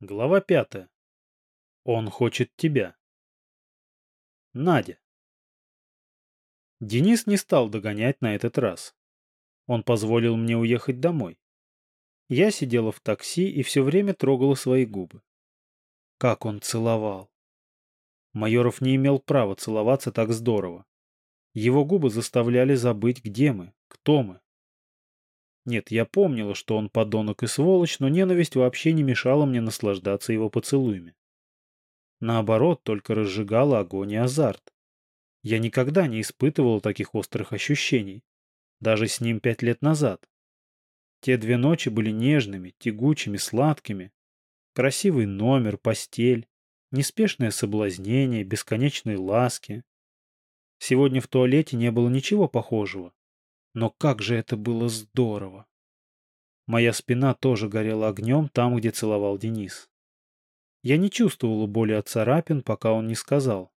Глава пятая. Он хочет тебя. Надя. Денис не стал догонять на этот раз. Он позволил мне уехать домой. Я сидела в такси и все время трогала свои губы. Как он целовал. Майоров не имел права целоваться так здорово. Его губы заставляли забыть, где мы, кто мы. Нет, я помнила, что он подонок и сволочь, но ненависть вообще не мешала мне наслаждаться его поцелуями. Наоборот, только разжигала огонь и азарт. Я никогда не испытывала таких острых ощущений. Даже с ним пять лет назад. Те две ночи были нежными, тягучими, сладкими. Красивый номер, постель, неспешное соблазнение, бесконечные ласки. Сегодня в туалете не было ничего похожего. Но как же это было здорово! Моя спина тоже горела огнем там, где целовал Денис. Я не чувствовала боли от царапин, пока он не сказал.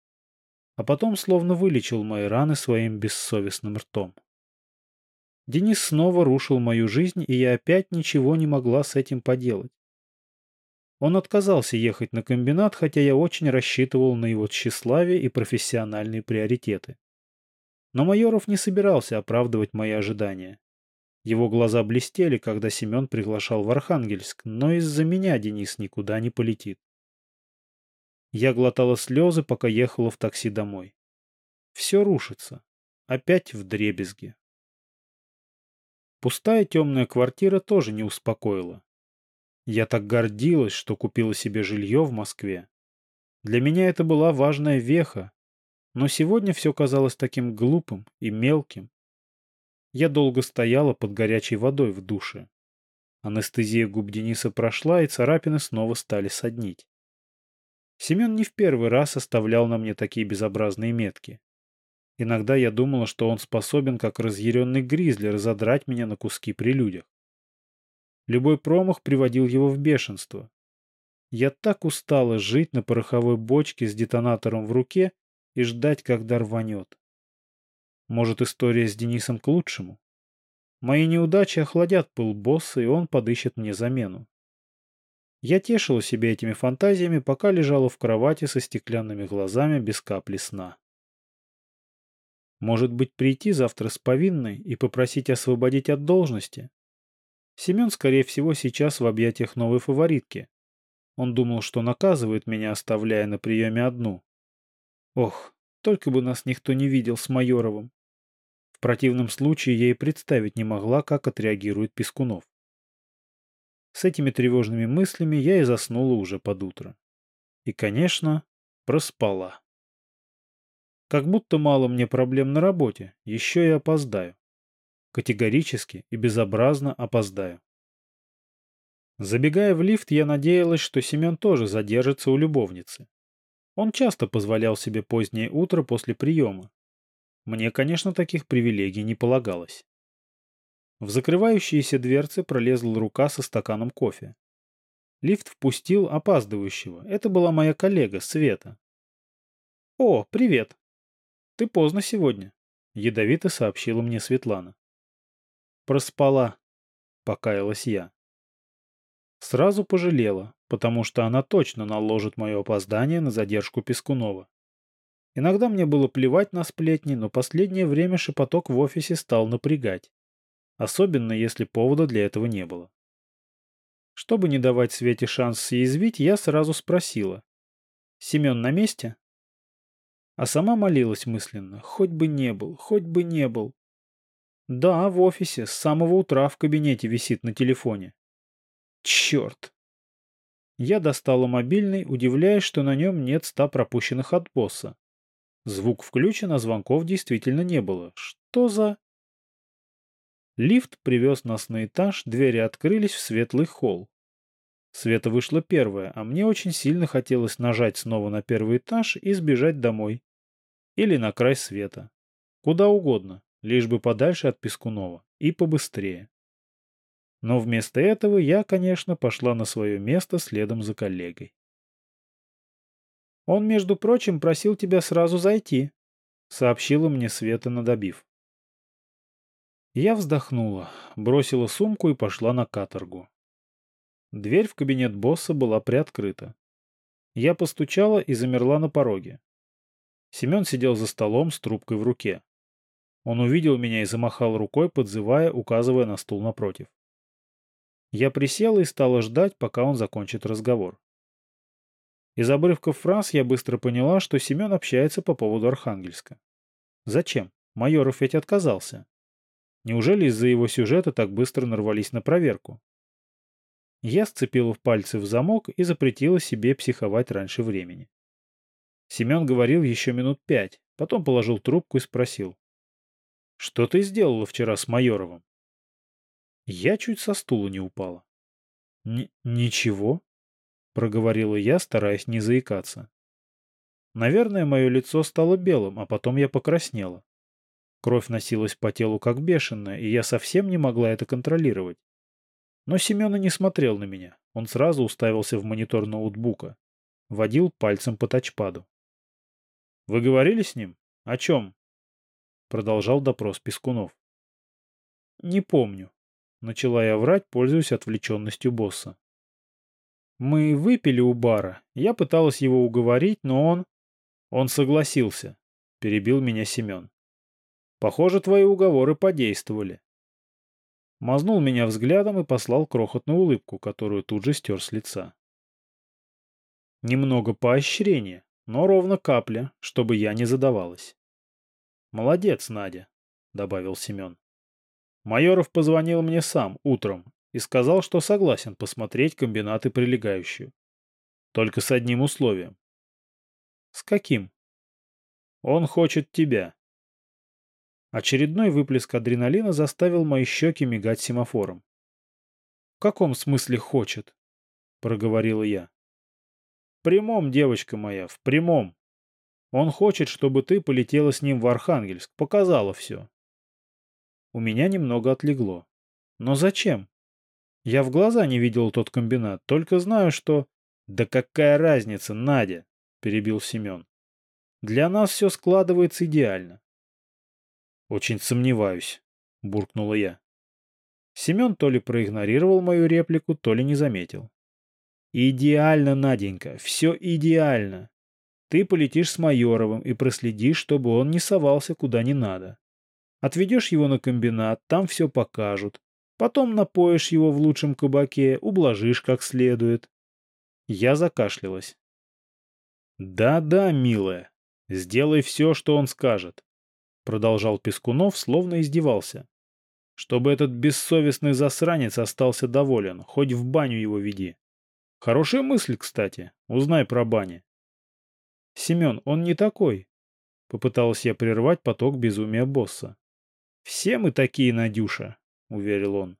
А потом словно вылечил мои раны своим бессовестным ртом. Денис снова рушил мою жизнь, и я опять ничего не могла с этим поделать. Он отказался ехать на комбинат, хотя я очень рассчитывал на его тщеславие и профессиональные приоритеты. Но Майоров не собирался оправдывать мои ожидания. Его глаза блестели, когда Семен приглашал в Архангельск, но из-за меня Денис никуда не полетит. Я глотала слезы, пока ехала в такси домой. Все рушится. Опять в дребезге. Пустая темная квартира тоже не успокоила. Я так гордилась, что купила себе жилье в Москве. Для меня это была важная веха, но сегодня все казалось таким глупым и мелким. Я долго стояла под горячей водой в душе. Анестезия губ Дениса прошла, и царапины снова стали соднить. Семен не в первый раз оставлял на мне такие безобразные метки. Иногда я думала, что он способен, как разъяренный гризли, разодрать меня на куски при людях. Любой промах приводил его в бешенство. Я так устала жить на пороховой бочке с детонатором в руке и ждать, когда рванет. Может, история с Денисом к лучшему? Мои неудачи охладят пыл босса, и он подыщет мне замену. Я тешила себя этими фантазиями, пока лежала в кровати со стеклянными глазами без капли сна. Может быть, прийти завтра с повинной и попросить освободить от должности? Семен, скорее всего, сейчас в объятиях новой фаворитки. Он думал, что наказывает меня, оставляя на приеме одну. Ох, только бы нас никто не видел с Майоровым. В противном случае я и представить не могла, как отреагирует Пескунов. С этими тревожными мыслями я и заснула уже под утро. И, конечно, проспала. Как будто мало мне проблем на работе, еще и опоздаю. Категорически и безобразно опоздаю. Забегая в лифт, я надеялась, что Семен тоже задержится у любовницы. Он часто позволял себе позднее утро после приема. Мне, конечно, таких привилегий не полагалось. В закрывающиеся дверцы пролезла рука со стаканом кофе. Лифт впустил опаздывающего. Это была моя коллега, Света. «О, привет! Ты поздно сегодня», — ядовито сообщила мне Светлана. «Проспала», — покаялась я. Сразу пожалела, потому что она точно наложит мое опоздание на задержку Пескунова. Иногда мне было плевать на сплетни, но последнее время шепоток в офисе стал напрягать. Особенно, если повода для этого не было. Чтобы не давать Свете шанс съязвить, я сразу спросила. «Семен на месте?» А сама молилась мысленно. Хоть бы не был, хоть бы не был. Да, в офисе, с самого утра в кабинете висит на телефоне. Черт! Я достала мобильный, удивляясь, что на нем нет ста пропущенных от босса. Звук включен, а звонков действительно не было. Что за... Лифт привез нас на этаж, двери открылись в светлый холл. Света вышла первая, а мне очень сильно хотелось нажать снова на первый этаж и сбежать домой. Или на край света. Куда угодно, лишь бы подальше от Пескунова. И побыстрее. Но вместо этого я, конечно, пошла на свое место следом за коллегой. «Он, между прочим, просил тебя сразу зайти», — сообщила мне Света, надобив. Я вздохнула, бросила сумку и пошла на каторгу. Дверь в кабинет босса была приоткрыта. Я постучала и замерла на пороге. Семен сидел за столом с трубкой в руке. Он увидел меня и замахал рукой, подзывая, указывая на стул напротив. Я присела и стала ждать, пока он закончит разговор. Из обрывков фраз я быстро поняла, что Семен общается по поводу Архангельска. Зачем? Майоров ведь отказался. Неужели из-за его сюжета так быстро нарвались на проверку? Я сцепила в пальцы в замок и запретила себе психовать раньше времени. Семен говорил еще минут пять, потом положил трубку и спросил. «Что ты сделала вчера с Майоровым?» Я чуть со стула не упала. «Ничего», — проговорила я, стараясь не заикаться. Наверное, мое лицо стало белым, а потом я покраснела. Кровь носилась по телу как бешеная, и я совсем не могла это контролировать. Но Семена не смотрел на меня. Он сразу уставился в монитор ноутбука. Водил пальцем по тачпаду. «Вы говорили с ним? О чем?» Продолжал допрос Пескунов. «Не помню», — начала я врать, пользуясь отвлеченностью босса. «Мы выпили у бара. Я пыталась его уговорить, но он...» «Он согласился», — перебил меня Семен. «Похоже, твои уговоры подействовали мазнул меня взглядом и послал крохотную улыбку, которую тут же стер с лица. Немного поощрения, но ровно капля, чтобы я не задавалась. «Молодец, Надя», — добавил Семен. Майоров позвонил мне сам утром и сказал, что согласен посмотреть комбинаты прилегающие. Только с одним условием. «С каким?» «Он хочет тебя», Очередной выплеск адреналина заставил мои щеки мигать семафором. «В каком смысле хочет?» — проговорила я. «В прямом, девочка моя, в прямом. Он хочет, чтобы ты полетела с ним в Архангельск, показала все». У меня немного отлегло. Но зачем? Я в глаза не видел тот комбинат, только знаю, что... «Да какая разница, Надя?» — перебил Семен. «Для нас все складывается идеально. «Очень сомневаюсь», — буркнула я. Семен то ли проигнорировал мою реплику, то ли не заметил. «Идеально, Наденька, все идеально. Ты полетишь с Майоровым и проследишь, чтобы он не совался куда не надо. Отведешь его на комбинат, там все покажут. Потом напоишь его в лучшем кабаке, ублажишь как следует». Я закашлялась. «Да-да, милая, сделай все, что он скажет. Продолжал Пескунов, словно издевался. Чтобы этот бессовестный засранец остался доволен, хоть в баню его веди. Хорошая мысль, кстати. Узнай про бани. Семен, он не такой. Попыталась я прервать поток безумия босса. Все мы такие, Надюша, уверил он.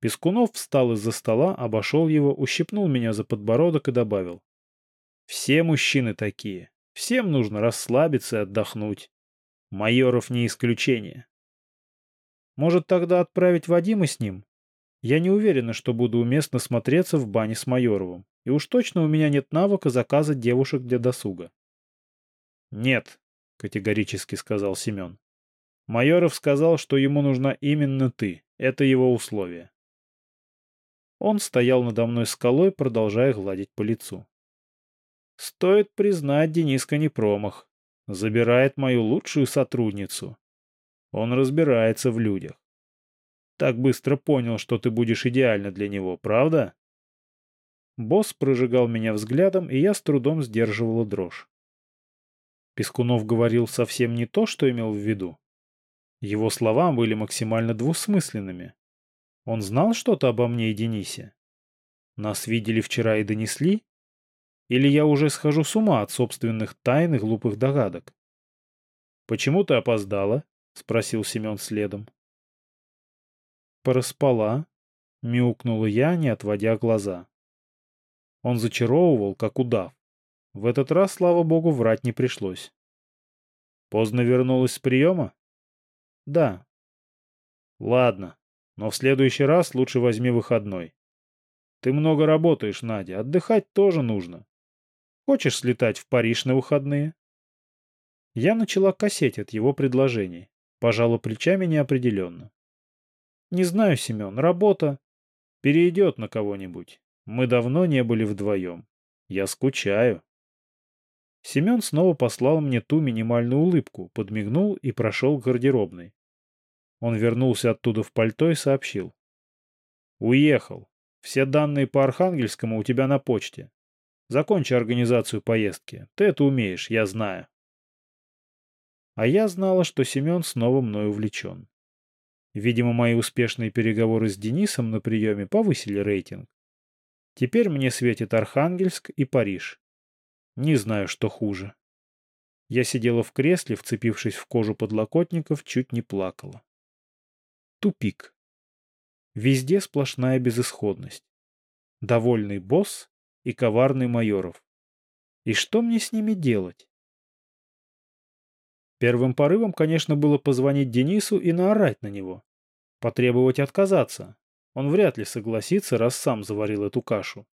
Пескунов встал из-за стола, обошел его, ущипнул меня за подбородок и добавил. Все мужчины такие. Всем нужно расслабиться и отдохнуть. Майоров не исключение. Может, тогда отправить Вадима с ним? Я не уверена, что буду уместно смотреться в бане с Майоровым. И уж точно у меня нет навыка заказа девушек для досуга. Нет, категорически сказал Семен. Майоров сказал, что ему нужна именно ты. Это его условие. Он стоял надо мной скалой, продолжая гладить по лицу. Стоит признать, Дениска не промах. Забирает мою лучшую сотрудницу. Он разбирается в людях. Так быстро понял, что ты будешь идеальна для него, правда? Босс прожигал меня взглядом, и я с трудом сдерживала дрожь. Пескунов говорил совсем не то, что имел в виду. Его слова были максимально двусмысленными. Он знал что-то обо мне и Денисе? Нас видели вчера и донесли? Или я уже схожу с ума от собственных тайн и глупых догадок? «Почему ты опоздала?» — спросил Семен следом. «Пораспала», — мяукнула я, не отводя глаза. Он зачаровывал, как удав. В этот раз, слава богу, врать не пришлось. «Поздно вернулась с приема?» «Да». «Ладно, но в следующий раз лучше возьми выходной. Ты много работаешь, Надя, отдыхать тоже нужно. Хочешь слетать в Париж на выходные?» Я начала косеть от его предложений. Пожала плечами неопределенно. «Не знаю, Семен, работа...» Перейдет на кого-нибудь. Мы давно не были вдвоем. Я скучаю. Семен снова послал мне ту минимальную улыбку, подмигнул и прошел к гардеробной. Он вернулся оттуда в пальто и сообщил. «Уехал. Все данные по Архангельскому у тебя на почте. Закончи организацию поездки. Ты это умеешь, я знаю». А я знала, что Семен снова мной увлечен. Видимо, мои успешные переговоры с Денисом на приеме повысили рейтинг. Теперь мне светит Архангельск и Париж. Не знаю, что хуже. Я сидела в кресле, вцепившись в кожу подлокотников, чуть не плакала. Тупик. Везде сплошная безысходность. Довольный босс и коварный майоров. И что мне с ними делать? Первым порывом, конечно, было позвонить Денису и наорать на него. Потребовать отказаться. Он вряд ли согласится, раз сам заварил эту кашу.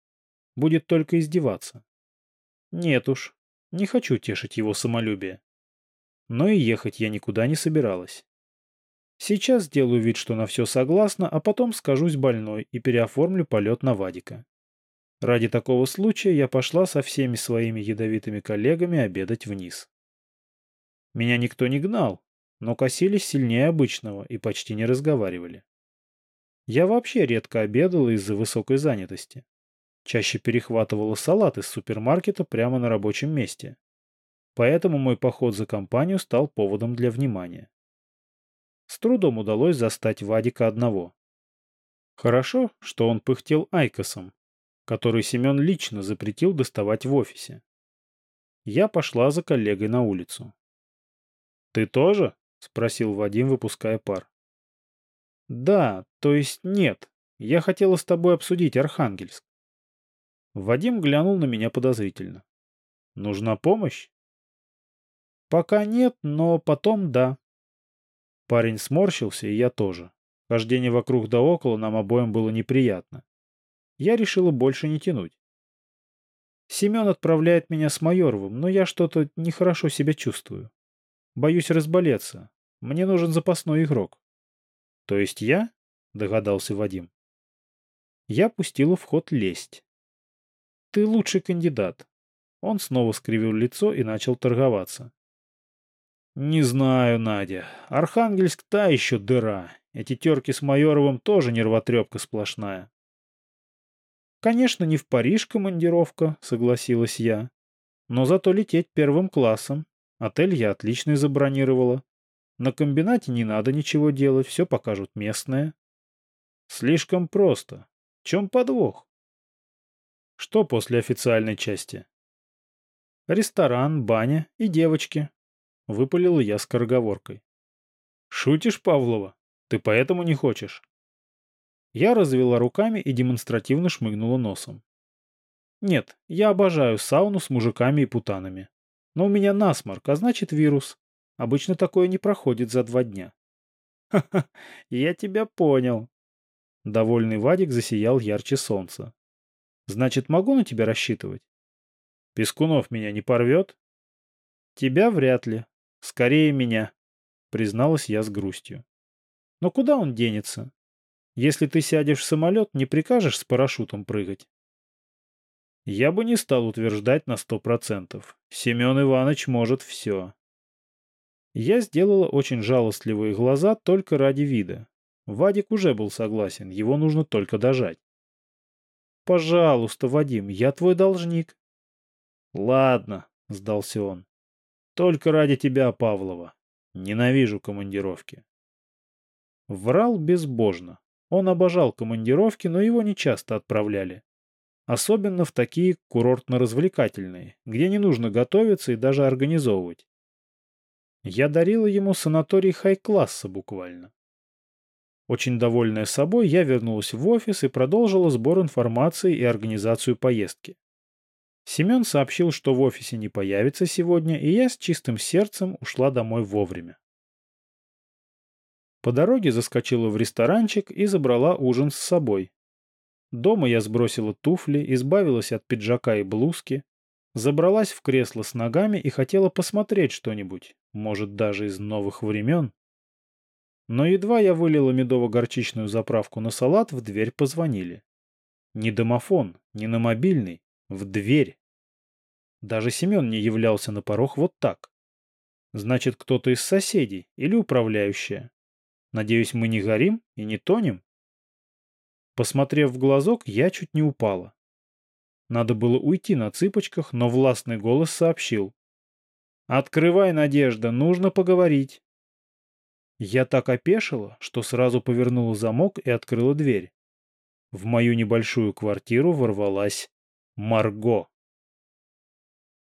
Будет только издеваться. Нет уж, не хочу тешить его самолюбие. Но и ехать я никуда не собиралась. Сейчас сделаю вид, что на все согласна, а потом скажусь больной и переоформлю полет на Вадика. Ради такого случая я пошла со всеми своими ядовитыми коллегами обедать вниз. Меня никто не гнал, но косились сильнее обычного и почти не разговаривали. Я вообще редко обедала из-за высокой занятости. Чаще перехватывала салат из супермаркета прямо на рабочем месте. Поэтому мой поход за компанию стал поводом для внимания. С трудом удалось застать Вадика одного. Хорошо, что он пыхтел айкосом, который Семен лично запретил доставать в офисе. Я пошла за коллегой на улицу. «Ты тоже?» — спросил Вадим, выпуская пар. «Да, то есть нет. Я хотела с тобой обсудить Архангельск». Вадим глянул на меня подозрительно. «Нужна помощь?» «Пока нет, но потом да». Парень сморщился, и я тоже. Хождение вокруг да около нам обоим было неприятно. Я решила больше не тянуть. Семен отправляет меня с Майоровым, но я что-то нехорошо себя чувствую. Боюсь разболеться. Мне нужен запасной игрок. То есть я? Догадался Вадим. Я пустила в ход лесть. Ты лучший кандидат. Он снова скривил лицо и начал торговаться. Не знаю, Надя. Архангельск та еще дыра. Эти терки с Майоровым тоже нервотрепка сплошная. Конечно, не в Париж командировка, согласилась я. Но зато лететь первым классом. Отель я отлично забронировала. На комбинате не надо ничего делать, все покажут местные. Слишком просто. В чем подвох? Что после официальной части? Ресторан, баня и девочки. Выпалила я скороговоркой. Шутишь, Павлова? Ты поэтому не хочешь? Я развела руками и демонстративно шмыгнула носом. Нет, я обожаю сауну с мужиками и путанами. Но у меня насморк, а значит вирус. Обычно такое не проходит за два дня. Ха-ха, я тебя понял. Довольный Вадик засиял ярче солнца. Значит, могу на тебя рассчитывать? Пескунов меня не порвет? Тебя вряд ли. Скорее меня, призналась я с грустью. Но куда он денется? Если ты сядешь в самолет, не прикажешь с парашютом прыгать? Я бы не стал утверждать на сто процентов. Семен Иванович может все. Я сделала очень жалостливые глаза только ради вида. Вадик уже был согласен, его нужно только дожать. «Пожалуйста, Вадим, я твой должник». «Ладно», — сдался он. «Только ради тебя, Павлова. Ненавижу командировки». Врал безбожно. Он обожал командировки, но его не часто отправляли. Особенно в такие курортно-развлекательные, где не нужно готовиться и даже организовывать. Я дарила ему санаторий хай-класса буквально. Очень довольная собой, я вернулась в офис и продолжила сбор информации и организацию поездки. Семен сообщил, что в офисе не появится сегодня, и я с чистым сердцем ушла домой вовремя. По дороге заскочила в ресторанчик и забрала ужин с собой. Дома я сбросила туфли, избавилась от пиджака и блузки, забралась в кресло с ногами и хотела посмотреть что-нибудь, может, даже из новых времен. Но едва я вылила медово-горчичную заправку на салат, в дверь позвонили. Не домофон, не на мобильный, в дверь. Даже Семен не являлся на порог вот так. Значит, кто-то из соседей или управляющая. Надеюсь, мы не горим и не тонем? Посмотрев в глазок, я чуть не упала. Надо было уйти на цыпочках, но властный голос сообщил. «Открывай, Надежда, нужно поговорить». Я так опешила, что сразу повернула замок и открыла дверь. В мою небольшую квартиру ворвалась Марго.